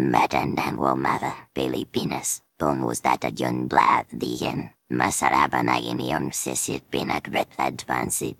Matandang wamava, Pilipinas, bonus young John Blad dihen, Masaraba na inion sisit pinagret advanced.